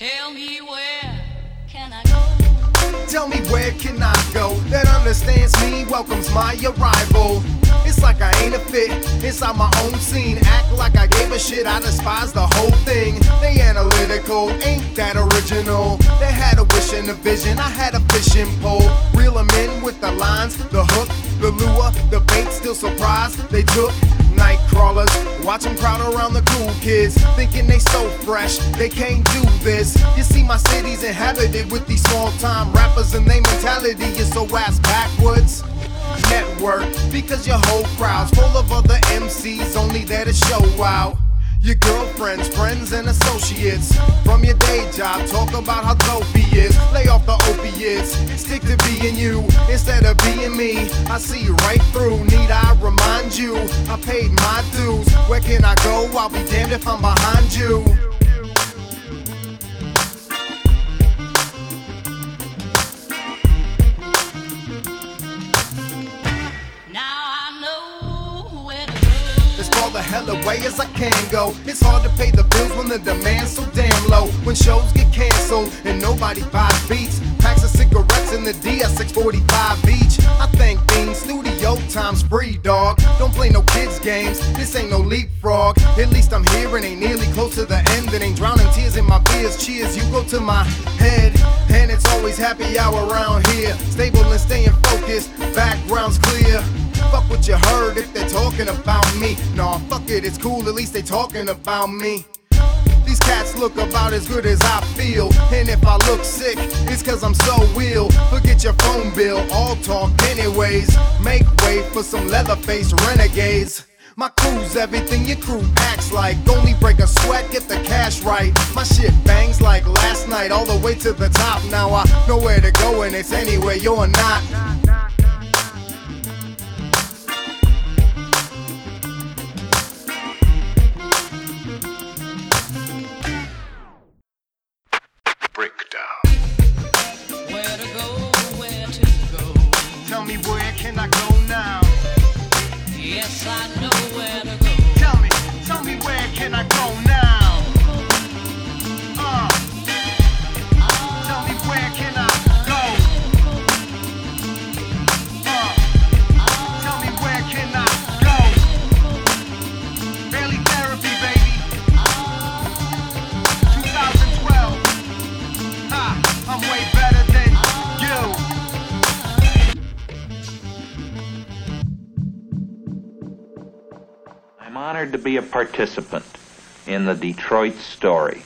Tell me where can I go? Tell me where can I go? That understands me, welcomes my arrival. It's like I ain't a fit inside my own scene. Act like I gave a shit, I despise the whole thing. They analytical, ain't that original? They had a wish and a vision, I had a fishing pole. Reel them in with the lines, the hook, the lure, the bait, still surprised. They took Watch them crowd around the cool kids, thinking they so fresh, they can't do this. You see, my city's inhabited with these small time rappers, and they mentality is so ass backwards. Network, because your whole crowd's full of other MCs, only there to show out. Your girlfriends, friends, and associates from your day job talk about how dope he is. Lay off the opiates, stick to being you instead of being me. I see right through. Need I remind you? I paid my dues. Where can I go? I'll be damned if I'm behind you. Far the hell away as I can go. It's hard to pay the bills when the demand's so damn low. When shows get canceled and nobody buys beats. Packs of cigarettes in the DS645 Beach. I think Bean Studio time's free, dog. Don't play no kids games. This ain't no leapfrog. At least I'm here and ain't nearly close to the end. And ain't drowning tears in my beers. Cheers, you go to my head. And it's always happy hour around here. Stable and staying focused. Background's clear. Fuck what you heard if they're talking about me. Nah, fuck it, it's cool, at least they talking about me. These cats look about as good as I feel. And if I look sick, it's cause I'm so ill. Forget your phone bill, all talk anyways. Make way for some leather faced renegades. My crew's everything your crew acts like. Only break a sweat, get the cash right. My shit bangs like last night, all the way to the top. Now I know where to go, and it's anywhere you're not. Tell me where can I go now? Yes, I know where to go. Tell me, tell me where can I go now? I'm honored to be a participant in the Detroit story.